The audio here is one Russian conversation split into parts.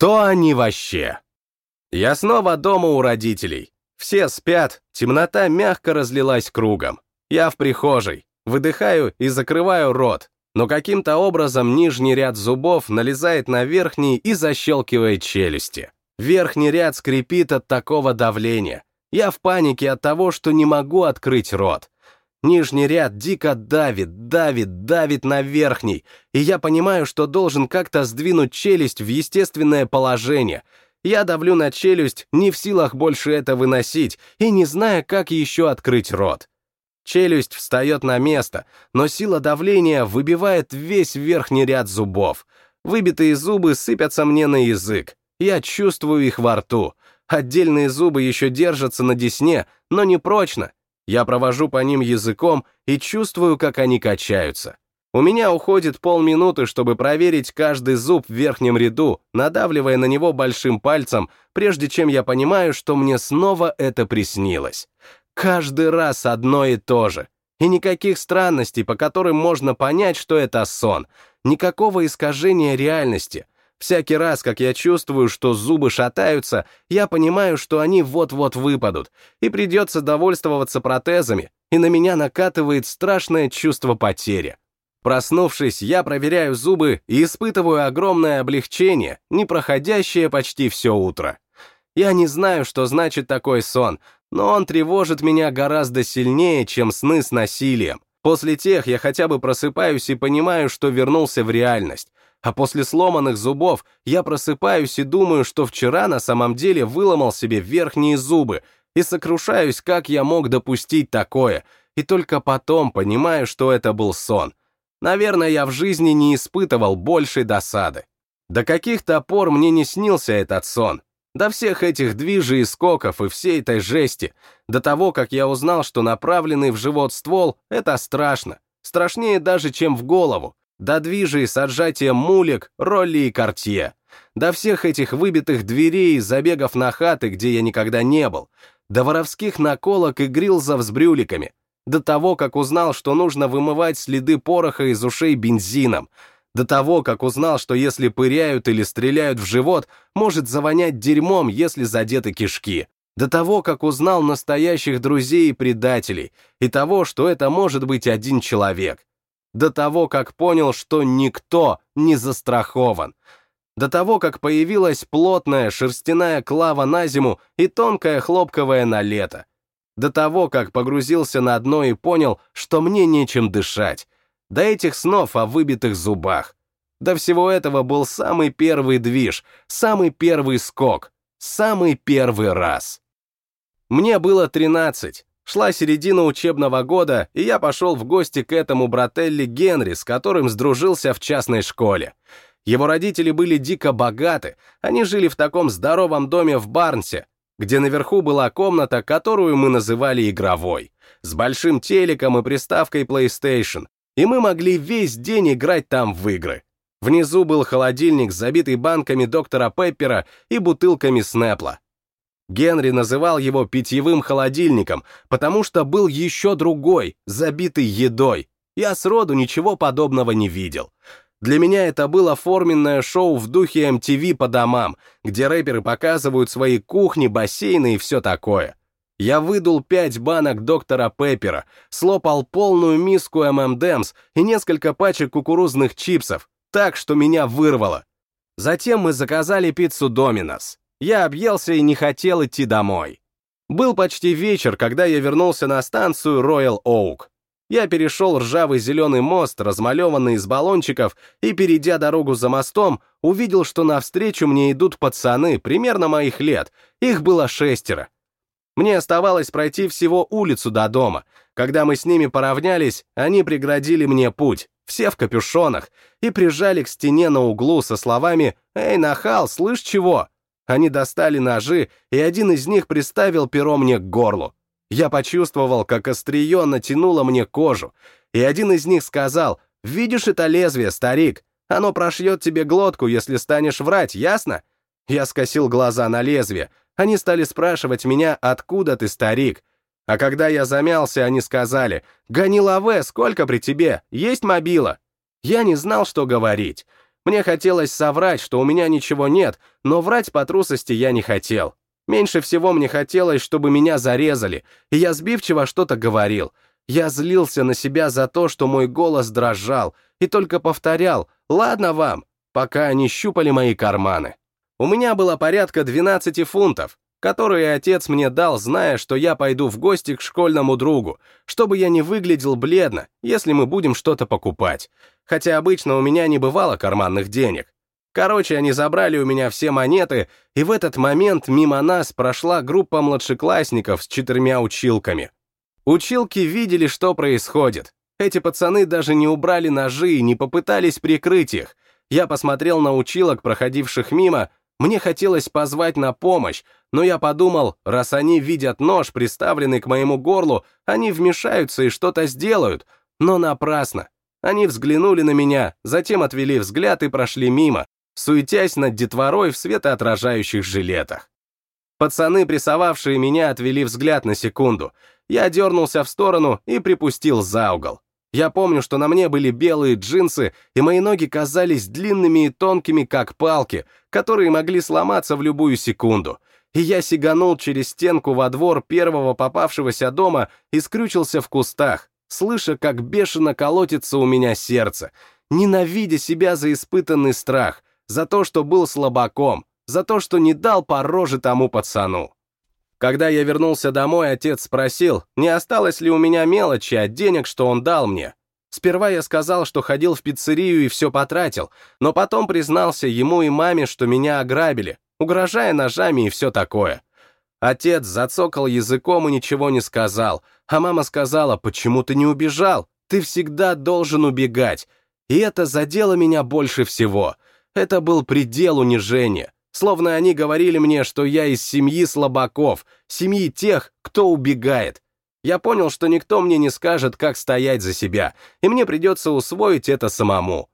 Кто они вообще? Я снова дома у родителей. Все спят, темнота мягко разлилась кругом. Я в прихожей, выдыхаю и закрываю рот, но каким-то образом нижний ряд зубов налезает на верхний и защелкивает челюсти. Верхний ряд скрипит от такого давления. Я в панике от того, что не могу открыть рот. Нижний ряд дико давит, давит, давит на верхний, и я понимаю, что должен как-то сдвинуть челюсть в естественное положение. Я давлю на челюсть, не в силах больше это выносить, и не зная, как еще открыть рот. Челюсть встает на место, но сила давления выбивает весь верхний ряд зубов. Выбитые зубы сыпятся мне на язык. Я чувствую их во рту. Отдельные зубы еще держатся на десне, но не прочно. Я провожу по ним языком и чувствую, как они качаются. У меня уходит полминуты, чтобы проверить каждый зуб в верхнем ряду, надавливая на него большим пальцем, прежде чем я понимаю, что мне снова это приснилось. Каждый раз одно и то же. И никаких странностей, по которым можно понять, что это сон. Никакого искажения реальности. Всякий раз, как я чувствую, что зубы шатаются, я понимаю, что они вот-вот выпадут, и придется довольствоваться протезами, и на меня накатывает страшное чувство потери. Проснувшись, я проверяю зубы и испытываю огромное облегчение, не проходящее почти все утро. Я не знаю, что значит такой сон, но он тревожит меня гораздо сильнее, чем сны с насилием. После тех я хотя бы просыпаюсь и понимаю, что вернулся в реальность. А после сломанных зубов я просыпаюсь и думаю, что вчера на самом деле выломал себе верхние зубы, и сокрушаюсь, как я мог допустить такое, и только потом понимаю, что это был сон. Наверное, я в жизни не испытывал большей досады. До каких-то пор мне не снился этот сон, до всех этих движей и скоков и всей этой жести, до того, как я узнал, что направленный в живот ствол — это страшно. Страшнее даже, чем в голову. До движей с отжатием мулек, ролли и кортье. До всех этих выбитых дверей и забегов на хаты, где я никогда не был. До воровских наколок и грилзов с брюликами. До того, как узнал, что нужно вымывать следы пороха из ушей бензином до того, как узнал, что если пыряют или стреляют в живот, может завонять дерьмом, если задеты кишки. До того, как узнал настоящих друзей и предателей, и того, что это может быть один человек. До того, как понял, что никто не застрахован. До того, как появилась плотная шерстяная клава на зиму и тонкая хлопковая на лето. До того, как погрузился на дно и понял, что мне нечем дышать до этих снов о выбитых зубах. До всего этого был самый первый движ, самый первый скок, самый первый раз. Мне было 13, шла середина учебного года, и я пошел в гости к этому брателли Генри, с которым сдружился в частной школе. Его родители были дико богаты, они жили в таком здоровом доме в Барнсе, где наверху была комната, которую мы называли игровой, с большим телеком и приставкой PlayStation, и мы могли весь день играть там в игры. Внизу был холодильник, забитый банками доктора Пеппера и бутылками Снэпла. Генри называл его питьевым холодильником, потому что был еще другой, забитый едой. Я сроду ничего подобного не видел. Для меня это было форменное шоу в духе MTV по домам, где рэперы показывают свои кухни, бассейны и все такое. Я выдул пять банок доктора Пеппера, слопал полную миску ММДМС и несколько пачек кукурузных чипсов, так, что меня вырвало. Затем мы заказали пиццу Доминос. Я объелся и не хотел идти домой. Был почти вечер, когда я вернулся на станцию Royal Oak. Я перешел ржавый зеленый мост, размалеванный из баллончиков, и, перейдя дорогу за мостом, увидел, что навстречу мне идут пацаны примерно моих лет. Их было шестеро. Мне оставалось пройти всего улицу до дома. Когда мы с ними поравнялись, они преградили мне путь, все в капюшонах, и прижали к стене на углу со словами «Эй, нахал, слышь чего?». Они достали ножи, и один из них приставил перо мне к горлу. Я почувствовал, как острие натянуло мне кожу, и один из них сказал «Видишь это лезвие, старик? Оно прошьет тебе глотку, если станешь врать, ясно?» Я скосил глаза на лезвие, они стали спрашивать меня, откуда ты, старик? А когда я замялся, они сказали, «Гони лаве, сколько при тебе? Есть мобила?» Я не знал, что говорить. Мне хотелось соврать, что у меня ничего нет, но врать по трусости я не хотел. Меньше всего мне хотелось, чтобы меня зарезали, и я сбивчиво что-то говорил. Я злился на себя за то, что мой голос дрожал, и только повторял «Ладно вам», пока они щупали мои карманы. У меня было порядка 12 фунтов, которые отец мне дал, зная, что я пойду в гости к школьному другу, чтобы я не выглядел бледно, если мы будем что-то покупать. Хотя обычно у меня не бывало карманных денег. Короче, они забрали у меня все монеты, и в этот момент мимо нас прошла группа младшеклассников с четырьмя училками. Училки видели, что происходит. Эти пацаны даже не убрали ножи и не попытались прикрыть их. Я посмотрел на училок, проходивших мимо, мне хотелось позвать на помощь, но я подумал, раз они видят нож, приставленный к моему горлу, они вмешаются и что-то сделают, но напрасно. Они взглянули на меня, затем отвели взгляд и прошли мимо, суетясь над детворой в светоотражающих жилетах. Пацаны, прессовавшие меня, отвели взгляд на секунду. Я дернулся в сторону и припустил за угол. Я помню, что на мне были белые джинсы, и мои ноги казались длинными и тонкими, как палки, которые могли сломаться в любую секунду. И я сиганул через стенку во двор первого попавшегося дома и скрючился в кустах, слыша, как бешено колотится у меня сердце, ненавидя себя за испытанный страх, за то, что был слабаком, за то, что не дал по роже тому пацану. Когда я вернулся домой, отец спросил, не осталось ли у меня мелочи от денег, что он дал мне. Сперва я сказал, что ходил в пиццерию и все потратил, но потом признался ему и маме, что меня ограбили, угрожая ножами и все такое. Отец зацокал языком и ничего не сказал, а мама сказала, почему ты не убежал? Ты всегда должен убегать. И это задело меня больше всего — это был предел унижения. Словно они говорили мне, что я из семьи слабаков, семьи тех, кто убегает. Я понял, что никто мне не скажет, как стоять за себя, и мне придется усвоить это самому.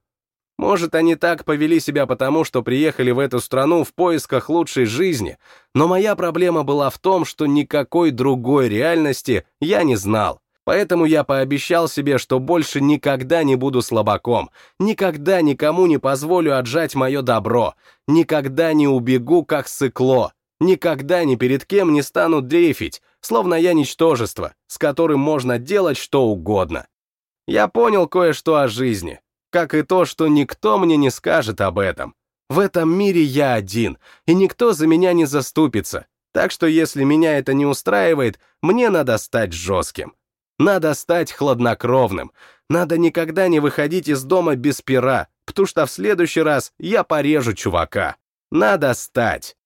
Может, они так повели себя потому, что приехали в эту страну в поисках лучшей жизни, но моя проблема была в том, что никакой другой реальности я не знал. Поэтому я пообещал себе, что больше никогда не буду слабаком, никогда никому не позволю отжать мое добро, никогда не убегу, как сыкло, никогда ни перед кем не стану дрейфить, словно я ничтожество, с которым можно делать что угодно. Я понял кое-что о жизни, как и то, что никто мне не скажет об этом. В этом мире я один, и никто за меня не заступится, так что если меня это не устраивает, мне надо стать жестким. Надо стать хладнокровным. Надо никогда не выходить из дома без пера, потому что в следующий раз я порежу чувака. Надо стать.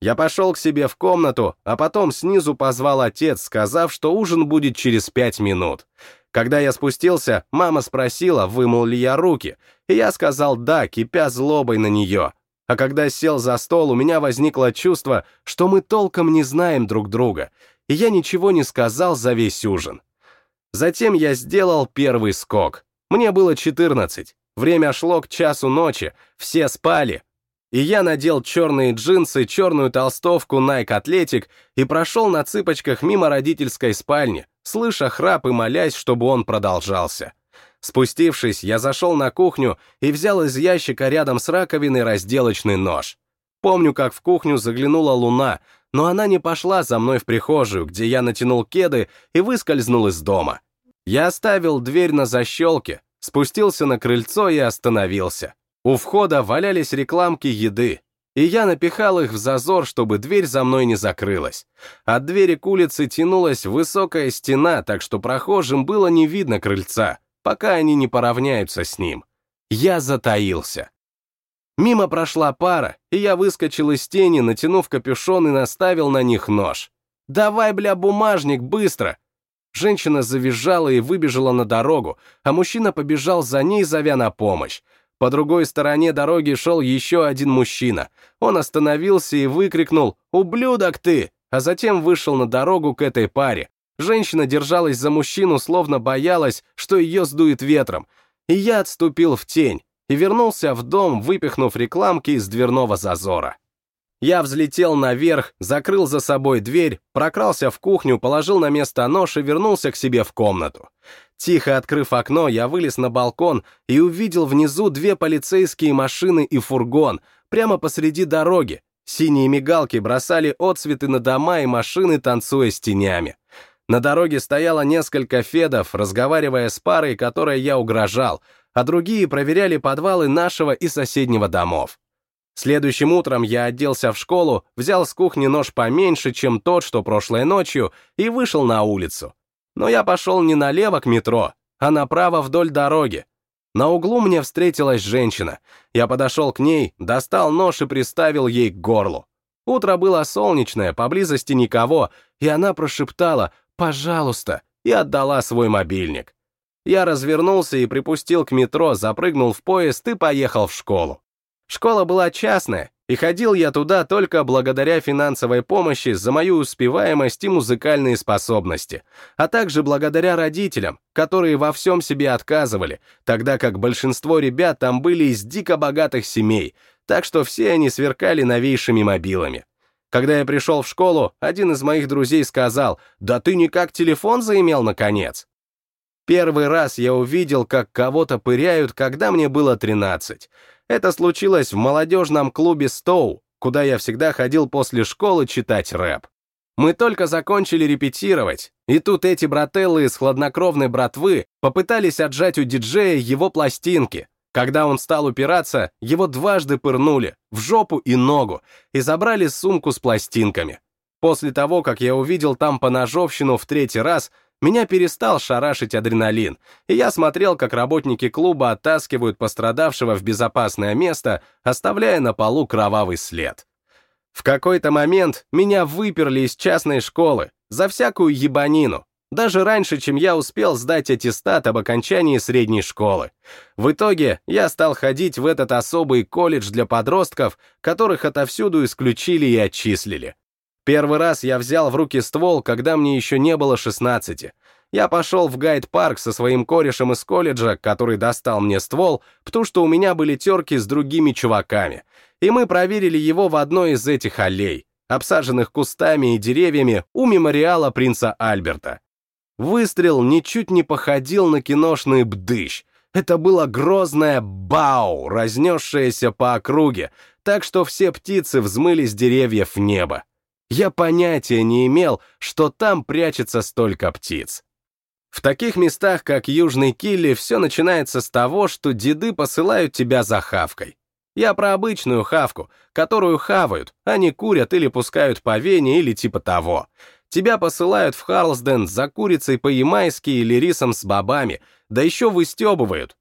Я пошел к себе в комнату, а потом снизу позвал отец, сказав, что ужин будет через пять минут. Когда я спустился, мама спросила, вымыл ли я руки, и я сказал «да», кипя злобой на нее. А когда сел за стол, у меня возникло чувство, что мы толком не знаем друг друга, и я ничего не сказал за весь ужин. Затем я сделал первый скок. Мне было 14. Время шло к часу ночи, все спали. И я надел черные джинсы, черную толстовку Nike Athletic и прошел на цыпочках мимо родительской спальни, слыша храп и молясь, чтобы он продолжался. Спустившись, я зашел на кухню и взял из ящика рядом с раковиной разделочный нож. Помню, как в кухню заглянула луна, но она не пошла за мной в прихожую, где я натянул кеды и выскользнул из дома. Я оставил дверь на защелке, спустился на крыльцо и остановился. У входа валялись рекламки еды, и я напихал их в зазор, чтобы дверь за мной не закрылась. От двери к улице тянулась высокая стена, так что прохожим было не видно крыльца, пока они не поравняются с ним. Я затаился. Мимо прошла пара, и я выскочил из тени, натянув капюшон и наставил на них нож. «Давай, бля, бумажник, быстро!» Женщина завизжала и выбежала на дорогу, а мужчина побежал за ней, зовя на помощь. По другой стороне дороги шел еще один мужчина. Он остановился и выкрикнул «Ублюдок ты!», а затем вышел на дорогу к этой паре. Женщина держалась за мужчину, словно боялась, что ее сдует ветром. И я отступил в тень и вернулся в дом, выпихнув рекламки из дверного зазора. Я взлетел наверх, закрыл за собой дверь, прокрался в кухню, положил на место нож и вернулся к себе в комнату. Тихо открыв окно, я вылез на балкон и увидел внизу две полицейские машины и фургон, прямо посреди дороги. Синие мигалки бросали отсветы на дома и машины, танцуя с тенями. На дороге стояло несколько федов, разговаривая с парой, которой я угрожал, а другие проверяли подвалы нашего и соседнего домов. Следующим утром я оделся в школу, взял с кухни нож поменьше, чем тот, что прошлой ночью, и вышел на улицу. Но я пошел не налево к метро, а направо вдоль дороги. На углу мне встретилась женщина. Я подошел к ней, достал нож и приставил ей к горлу. Утро было солнечное, поблизости никого, и она прошептала «пожалуйста» и отдала свой мобильник. Я развернулся и припустил к метро, запрыгнул в поезд и поехал в школу. Школа была частная, и ходил я туда только благодаря финансовой помощи за мою успеваемость и музыкальные способности, а также благодаря родителям, которые во всем себе отказывали, тогда как большинство ребят там были из дико богатых семей, так что все они сверкали новейшими мобилами. Когда я пришел в школу, один из моих друзей сказал, «Да ты никак телефон заимел, наконец!» Первый раз я увидел, как кого-то пыряют, когда мне было 13. Это случилось в молодежном клубе «Стоу», куда я всегда ходил после школы читать рэп. Мы только закончили репетировать, и тут эти брателлы из хладнокровной братвы попытались отжать у диджея его пластинки. Когда он стал упираться, его дважды пырнули, в жопу и ногу, и забрали сумку с пластинками. После того, как я увидел там поножовщину в третий раз, меня перестал шарашить адреналин, и я смотрел, как работники клуба оттаскивают пострадавшего в безопасное место, оставляя на полу кровавый след. В какой-то момент меня выперли из частной школы за всякую ебанину, даже раньше, чем я успел сдать аттестат об окончании средней школы. В итоге я стал ходить в этот особый колледж для подростков, которых отовсюду исключили и отчислили. Первый раз я взял в руки ствол, когда мне еще не было 16. Я пошел в гайд-парк со своим корешем из колледжа, который достал мне ствол, потому что у меня были терки с другими чуваками. И мы проверили его в одной из этих аллей, обсаженных кустами и деревьями у мемориала принца Альберта. Выстрел ничуть не походил на киношный бдыщ. Это было грозное «бау», разнесшееся по округе, так что все птицы взмыли с деревьев в небо. Я понятия не имел, что там прячется столько птиц. В таких местах, как Южный Килли, все начинается с того, что деды посылают тебя за хавкой. Я про обычную хавку, которую хавают, а не курят или пускают по вене или типа того. Тебя посылают в Харлсден за курицей по-ямайски или рисом с бобами, да еще выстебывают.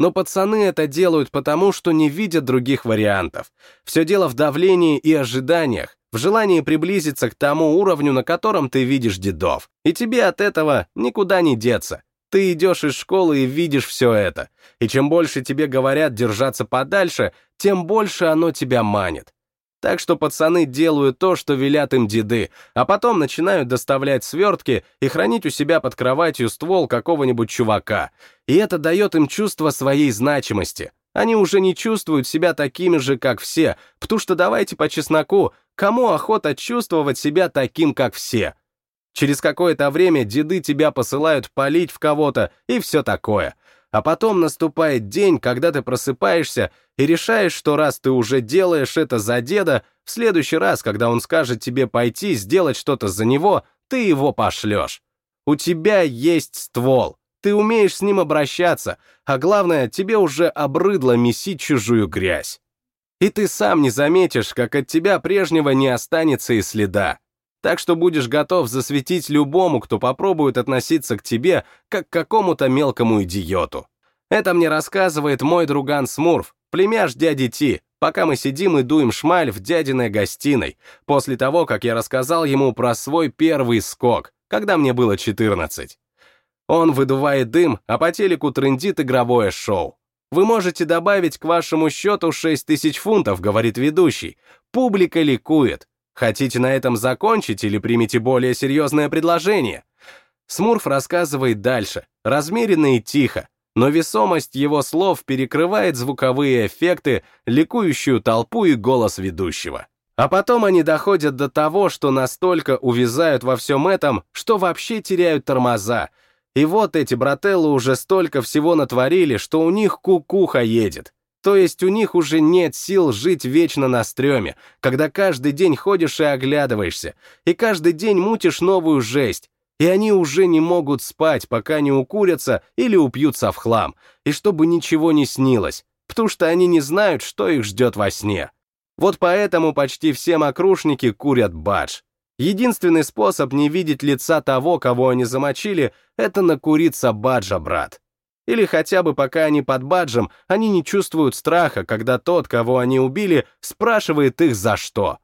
Но пацаны это делают потому, что не видят других вариантов. Все дело в давлении и ожиданиях, в желании приблизиться к тому уровню, на котором ты видишь дедов. И тебе от этого никуда не деться. Ты идешь из школы и видишь все это. И чем больше тебе говорят держаться подальше, тем больше оно тебя манит. Так что пацаны делают то, что велят им деды, а потом начинают доставлять свертки и хранить у себя под кроватью ствол какого-нибудь чувака. И это дает им чувство своей значимости. Они уже не чувствуют себя такими же, как все, потому что давайте по чесноку, кому охота чувствовать себя таким, как все? Через какое-то время деды тебя посылают палить в кого-то и все такое. А потом наступает день, когда ты просыпаешься и решаешь, что раз ты уже делаешь это за деда, в следующий раз, когда он скажет тебе пойти сделать что-то за него, ты его пошлешь. У тебя есть ствол, ты умеешь с ним обращаться, а главное, тебе уже обрыдло месить чужую грязь. И ты сам не заметишь, как от тебя прежнего не останется и следа. Так что будешь готов засветить любому, кто попробует относиться к тебе, как к какому-то мелкому идиоту. Это мне рассказывает мой друган Смурф, племяш дяди Ти, пока мы сидим и дуем шмаль в дядиной гостиной, после того, как я рассказал ему про свой первый скок, когда мне было 14. Он выдувает дым, а по телеку трендит игровое шоу. Вы можете добавить к вашему счету 6 тысяч фунтов, говорит ведущий. Публика ликует. Хотите на этом закончить или примите более серьезное предложение? Смурф рассказывает дальше, размеренно и тихо, но весомость его слов перекрывает звуковые эффекты, ликующую толпу и голос ведущего. А потом они доходят до того, что настолько увязают во всем этом, что вообще теряют тормоза, И вот эти брателлы уже столько всего натворили, что у них кукуха едет. То есть у них уже нет сил жить вечно на стреме, когда каждый день ходишь и оглядываешься, и каждый день мутишь новую жесть, и они уже не могут спать, пока не укурятся или упьются в хлам, и чтобы ничего не снилось, потому что они не знают, что их ждет во сне. Вот поэтому почти все мокрушники курят бадж. Единственный способ не видеть лица того, кого они замочили, это накуриться баджа, брат. Или хотя бы пока они под баджем, они не чувствуют страха, когда тот, кого они убили, спрашивает их за что.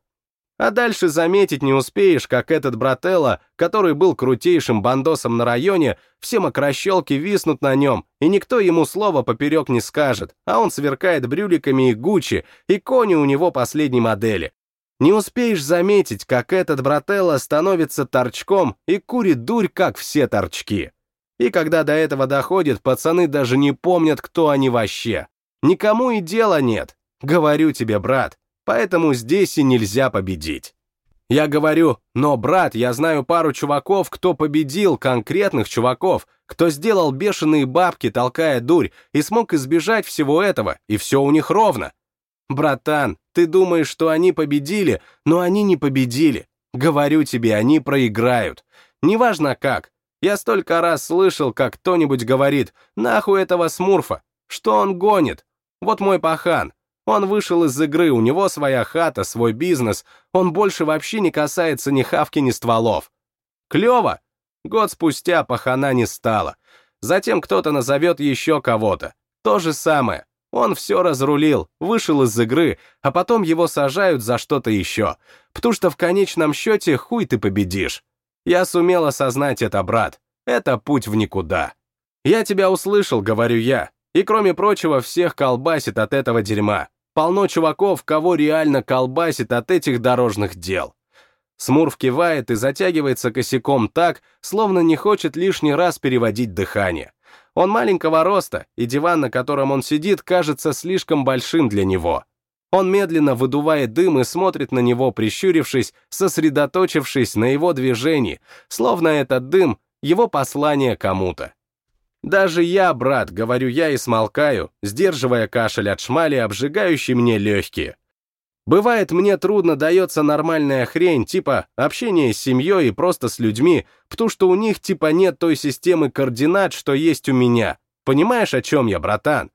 А дальше заметить не успеешь, как этот брателло, который был крутейшим бандосом на районе, все мокрощелки виснут на нем, и никто ему слова поперек не скажет, а он сверкает брюликами и Гуччи, и кони у него последней модели. Не успеешь заметить, как этот брателло становится торчком и курит дурь, как все торчки. И когда до этого доходит, пацаны даже не помнят, кто они вообще. Никому и дела нет. Говорю тебе, брат, поэтому здесь и нельзя победить. Я говорю, но, брат, я знаю пару чуваков, кто победил, конкретных чуваков, кто сделал бешеные бабки, толкая дурь, и смог избежать всего этого, и все у них ровно. Братан, ты думаешь, что они победили, но они не победили. Говорю тебе, они проиграют. Неважно как, я столько раз слышал, как кто-нибудь говорит, нахуй этого смурфа, что он гонит. Вот мой пахан. Он вышел из игры, у него своя хата, свой бизнес, он больше вообще не касается ни хавки, ни стволов. Клево. Год спустя пахана не стало. Затем кто-то назовет еще кого-то. То же самое. Он все разрулил, вышел из игры, а потом его сажают за что-то еще. Потому что в конечном счете хуй ты победишь. Я сумел осознать это, брат. Это путь в никуда. Я тебя услышал, говорю я. И кроме прочего, всех колбасит от этого дерьма. Полно чуваков, кого реально колбасит от этих дорожных дел. Смурф кивает и затягивается косяком так, словно не хочет лишний раз переводить дыхание. Он маленького роста, и диван, на котором он сидит, кажется слишком большим для него. Он медленно выдувает дым и смотрит на него, прищурившись, сосредоточившись на его движении, словно этот дым — его послание кому-то. Даже я, брат, говорю я и смолкаю, сдерживая кашель от шмали, обжигающий мне легкие. Бывает, мне трудно дается нормальная хрень, типа общение с семьей и просто с людьми, потому что у них типа нет той системы координат, что есть у меня. Понимаешь, о чем я, братан?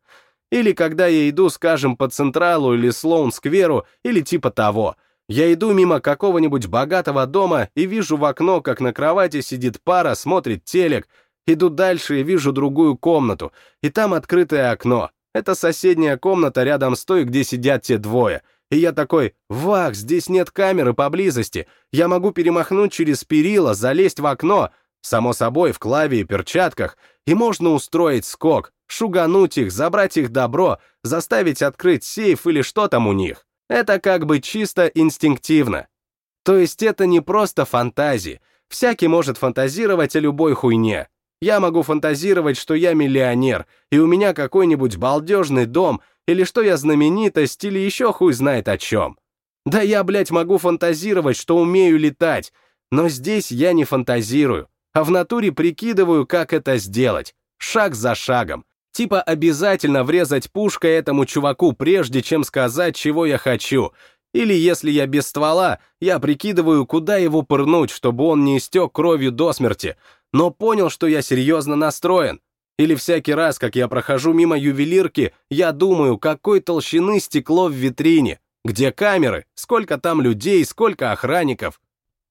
Или когда я иду, скажем, по Централу или Слоун-скверу, или типа того. Я иду мимо какого-нибудь богатого дома и вижу в окно, как на кровати сидит пара, смотрит телек. Иду дальше и вижу другую комнату, и там открытое окно. Это соседняя комната рядом с той, где сидят те двое. И я такой, вах, здесь нет камеры поблизости. Я могу перемахнуть через перила, залезть в окно, само собой, в клаве и перчатках, и можно устроить скок, шугануть их, забрать их добро, заставить открыть сейф или что там у них. Это как бы чисто инстинктивно. То есть это не просто фантазии. Всякий может фантазировать о любой хуйне. Я могу фантазировать, что я миллионер, и у меня какой-нибудь балдежный дом, или что я знаменитость, или еще хуй знает о чем. Да я, блядь, могу фантазировать, что умею летать, но здесь я не фантазирую, а в натуре прикидываю, как это сделать, шаг за шагом, Типа обязательно врезать пушкой этому чуваку, прежде чем сказать, чего я хочу. Или если я без ствола, я прикидываю, куда его пырнуть, чтобы он не истек кровью до смерти, но понял, что я серьезно настроен. Или всякий раз, как я прохожу мимо ювелирки, я думаю, какой толщины стекло в витрине, где камеры, сколько там людей, сколько охранников.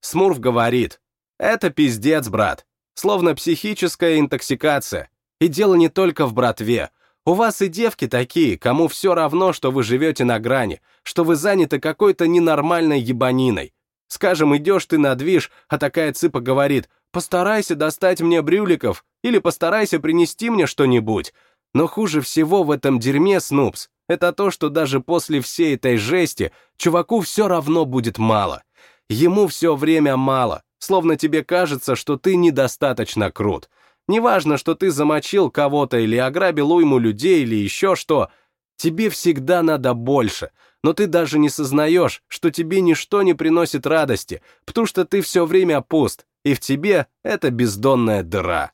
Смурф говорит, это пиздец, брат, словно психическая интоксикация. И дело не только в братве. У вас и девки такие, кому все равно, что вы живете на грани, что вы заняты какой-то ненормальной ебаниной. Скажем, идешь ты на движ, а такая цыпа говорит, постарайся достать мне брюликов или постарайся принести мне что-нибудь. Но хуже всего в этом дерьме, Снупс, это то, что даже после всей этой жести чуваку все равно будет мало. Ему все время мало, словно тебе кажется, что ты недостаточно крут. Неважно, что ты замочил кого-то или ограбил уйму людей или еще что, тебе всегда надо больше, но ты даже не сознаешь, что тебе ничто не приносит радости, потому что ты все время пуст, и в тебе это бездонная дыра.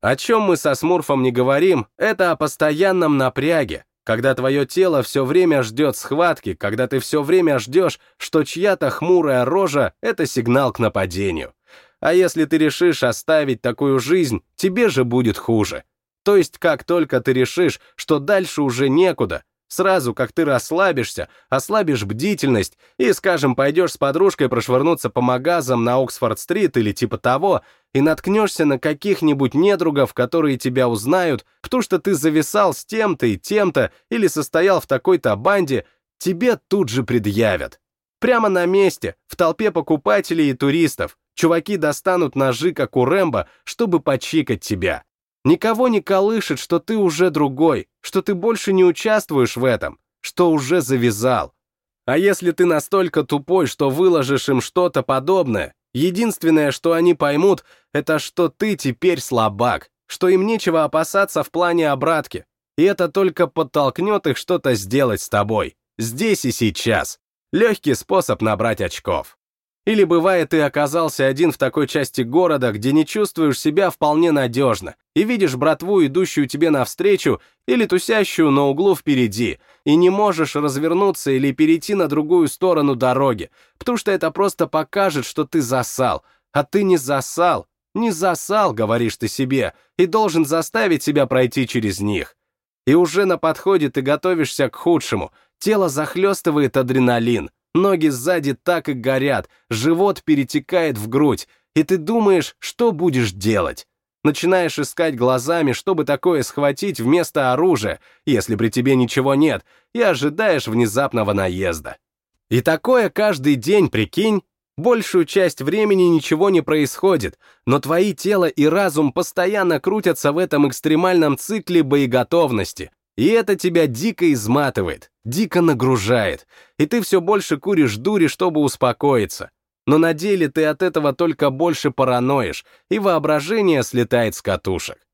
О чем мы со Смурфом не говорим, это о постоянном напряге, когда твое тело все время ждет схватки, когда ты все время ждешь, что чья-то хмурая рожа — это сигнал к нападению. А если ты решишь оставить такую жизнь, тебе же будет хуже. То есть, как только ты решишь, что дальше уже некуда, Сразу, как ты расслабишься, ослабишь бдительность и, скажем, пойдешь с подружкой прошвырнуться по магазам на Оксфорд-стрит или типа того, и наткнешься на каких-нибудь недругов, которые тебя узнают, потому что ты зависал с тем-то и тем-то или состоял в такой-то банде, тебе тут же предъявят. Прямо на месте, в толпе покупателей и туристов, чуваки достанут ножи, как у Рэмбо, чтобы почикать тебя. Никого не колышет, что ты уже другой, что ты больше не участвуешь в этом, что уже завязал. А если ты настолько тупой, что выложишь им что-то подобное, единственное, что они поймут, это что ты теперь слабак, что им нечего опасаться в плане обратки, и это только подтолкнет их что-то сделать с тобой, здесь и сейчас. Легкий способ набрать очков. Или бывает, ты оказался один в такой части города, где не чувствуешь себя вполне надежно, и видишь братву, идущую тебе навстречу, или тусящую на углу впереди, и не можешь развернуться или перейти на другую сторону дороги, потому что это просто покажет, что ты засал, а ты не засал, не засал, говоришь ты себе, и должен заставить себя пройти через них. И уже на подходе ты готовишься к худшему, тело захлестывает адреналин, Ноги сзади так и горят, живот перетекает в грудь, и ты думаешь, что будешь делать. Начинаешь искать глазами, чтобы такое схватить вместо оружия, если при тебе ничего нет, и ожидаешь внезапного наезда. И такое каждый день, прикинь, большую часть времени ничего не происходит, но твои тело и разум постоянно крутятся в этом экстремальном цикле боеготовности, и это тебя дико изматывает, дико нагружает, и ты все больше куришь дури, чтобы успокоиться. Но на деле ты от этого только больше параноишь, и воображение слетает с катушек.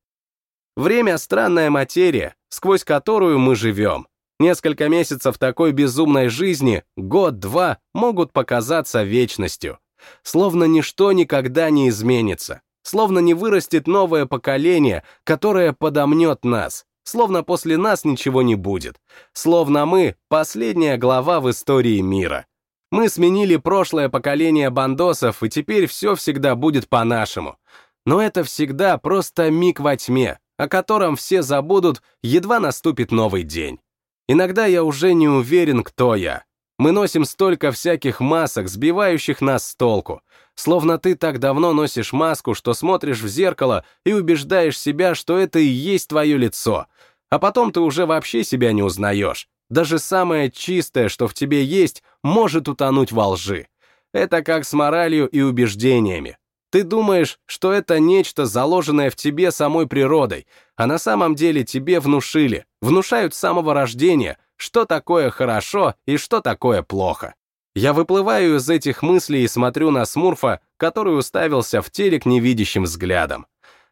Время — странная материя, сквозь которую мы живем. Несколько месяцев такой безумной жизни, год-два, могут показаться вечностью. Словно ничто никогда не изменится. Словно не вырастет новое поколение, которое подомнет нас, словно после нас ничего не будет, словно мы — последняя глава в истории мира. Мы сменили прошлое поколение бандосов, и теперь все всегда будет по-нашему. Но это всегда просто миг во тьме, о котором все забудут, едва наступит новый день. Иногда я уже не уверен, кто я. Мы носим столько всяких масок, сбивающих нас с толку. Словно ты так давно носишь маску, что смотришь в зеркало и убеждаешь себя, что это и есть твое лицо, а потом ты уже вообще себя не узнаешь. Даже самое чистое, что в тебе есть, может утонуть во лжи. Это как с моралью и убеждениями. Ты думаешь, что это нечто, заложенное в тебе самой природой, а на самом деле тебе внушили, внушают с самого рождения, что такое хорошо и что такое плохо. Я выплываю из этих мыслей и смотрю на Смурфа, который уставился в телек невидящим взглядом.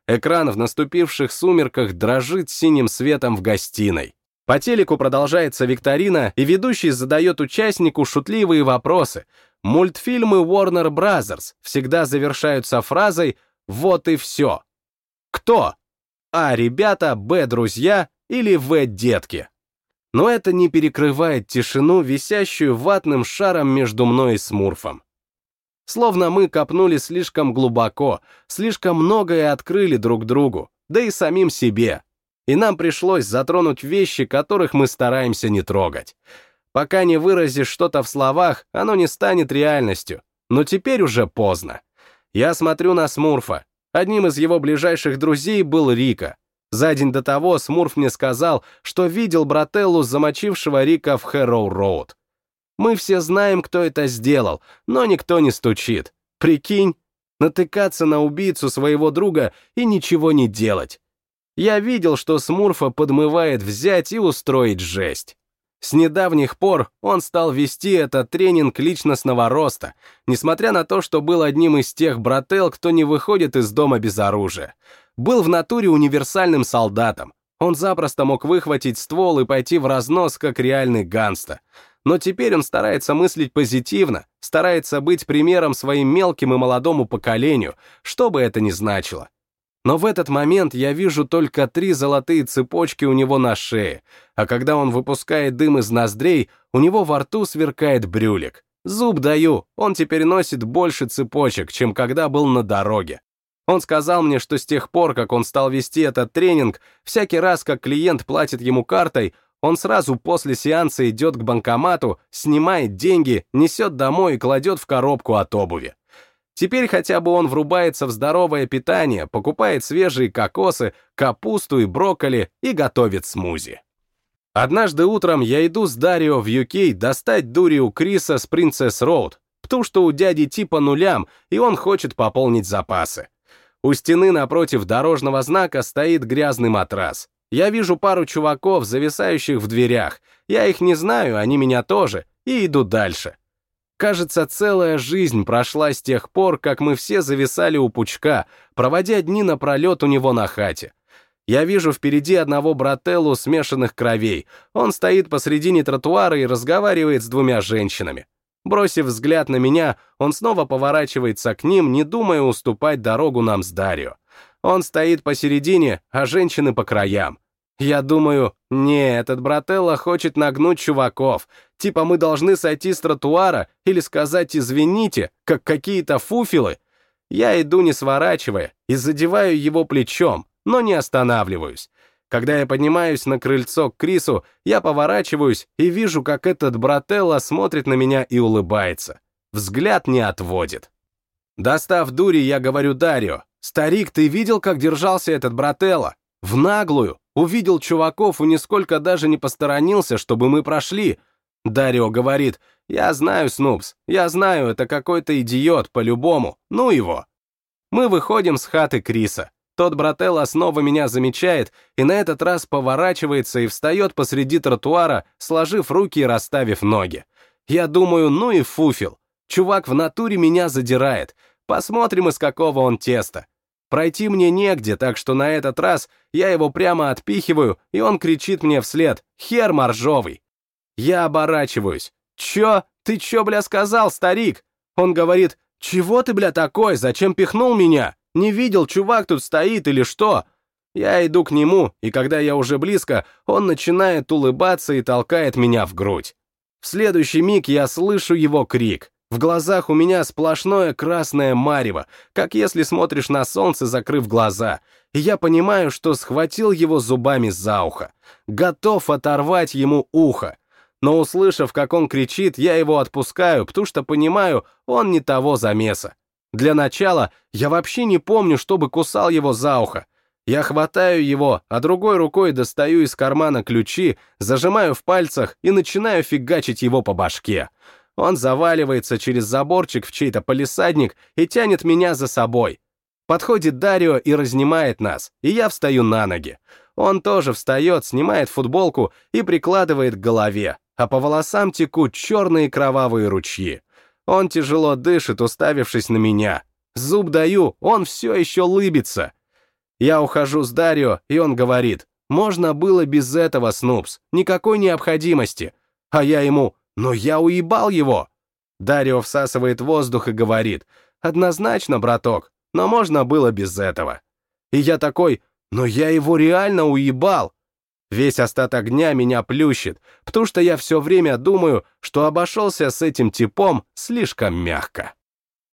Экран в наступивших сумерках дрожит синим светом в гостиной. По телеку продолжается викторина, и ведущий задает участнику шутливые вопросы. Мультфильмы Warner Brothers всегда завершаются фразой «Вот и все». Кто? А. Ребята, Б. Друзья или В. Детки. Но это не перекрывает тишину, висящую ватным шаром между мной и Смурфом. Словно мы копнули слишком глубоко, слишком многое открыли друг другу, да и самим себе. И нам пришлось затронуть вещи, которых мы стараемся не трогать. Пока не выразишь что-то в словах, оно не станет реальностью. Но теперь уже поздно. Я смотрю на Смурфа. Одним из его ближайших друзей был Рика. За день до того Смурф мне сказал, что видел брателлу, замочившего Рика в Хэроу-Роуд. Мы все знаем, кто это сделал, но никто не стучит. Прикинь, натыкаться на убийцу своего друга и ничего не делать. Я видел, что Смурфа подмывает взять и устроить жесть. С недавних пор он стал вести этот тренинг личностного роста, несмотря на то, что был одним из тех брателл, кто не выходит из дома без оружия. Был в натуре универсальным солдатом. Он запросто мог выхватить ствол и пойти в разнос, как реальный ганста но теперь он старается мыслить позитивно, старается быть примером своим мелким и молодому поколению, что бы это ни значило. Но в этот момент я вижу только три золотые цепочки у него на шее, а когда он выпускает дым из ноздрей, у него во рту сверкает брюлик. Зуб даю, он теперь носит больше цепочек, чем когда был на дороге. Он сказал мне, что с тех пор, как он стал вести этот тренинг, всякий раз, как клиент платит ему картой, он сразу после сеанса идет к банкомату, снимает деньги, несет домой и кладет в коробку от обуви. Теперь хотя бы он врубается в здоровое питание, покупает свежие кокосы, капусту и брокколи и готовит смузи. Однажды утром я иду с Дарио в UK достать дури у Криса с Принцесс Роуд, потому что у дяди типа нулям, и он хочет пополнить запасы. У стены напротив дорожного знака стоит грязный матрас. Я вижу пару чуваков, зависающих в дверях. Я их не знаю, они меня тоже, и иду дальше. Кажется, целая жизнь прошла с тех пор, как мы все зависали у пучка, проводя дни напролет у него на хате. Я вижу впереди одного брателлу смешанных кровей. Он стоит посредине тротуара и разговаривает с двумя женщинами. Бросив взгляд на меня, он снова поворачивается к ним, не думая уступать дорогу нам с Дарио. Он стоит посередине, а женщины по краям. Я думаю, не, этот брателло хочет нагнуть чуваков. Типа мы должны сойти с тротуара или сказать «извините», как какие-то фуфелы. Я иду не сворачивая и задеваю его плечом, но не останавливаюсь. Когда я поднимаюсь на крыльцо к Крису, я поворачиваюсь и вижу, как этот брателло смотрит на меня и улыбается. Взгляд не отводит. Достав дури, я говорю Дарио, «Старик, ты видел, как держался этот брателло? В наглую, увидел чуваков и нисколько даже не посторонился, чтобы мы прошли. Дарио говорит, я знаю, Снупс, я знаю, это какой-то идиот, по-любому, ну его. Мы выходим с хаты Криса. Тот брателло снова меня замечает и на этот раз поворачивается и встает посреди тротуара, сложив руки и расставив ноги. Я думаю, ну и фуфел. Чувак в натуре меня задирает. Посмотрим, из какого он теста. Пройти мне негде, так что на этот раз я его прямо отпихиваю, и он кричит мне вслед «Хер моржовый!». Я оборачиваюсь. «Чё? Ты чё, бля, сказал, старик?» Он говорит «Чего ты, бля, такой? Зачем пихнул меня? Не видел, чувак тут стоит или что?» Я иду к нему, и когда я уже близко, он начинает улыбаться и толкает меня в грудь. В следующий миг я слышу его крик. В глазах у меня сплошное красное марево, как если смотришь на солнце, закрыв глаза, и я понимаю, что схватил его зубами за ухо. Готов оторвать ему ухо. Но услышав, как он кричит, я его отпускаю, потому что понимаю, он не того замеса. Для начала я вообще не помню, чтобы кусал его за ухо. Я хватаю его, а другой рукой достаю из кармана ключи, зажимаю в пальцах и начинаю фигачить его по башке. Он заваливается через заборчик в чей-то полисадник и тянет меня за собой. Подходит Дарио и разнимает нас, и я встаю на ноги. Он тоже встает, снимает футболку и прикладывает к голове, а по волосам текут черные кровавые ручьи. Он тяжело дышит, уставившись на меня. Зуб даю, он все еще лыбится. Я ухожу с Дарио, и он говорит, можно было без этого, Снупс, никакой необходимости. А я ему, но я уебал его. Дарио всасывает воздух и говорит, однозначно, браток, но можно было без этого. И я такой, но я его реально уебал. Весь остаток дня меня плющит, потому что я все время думаю, что обошелся с этим типом слишком мягко.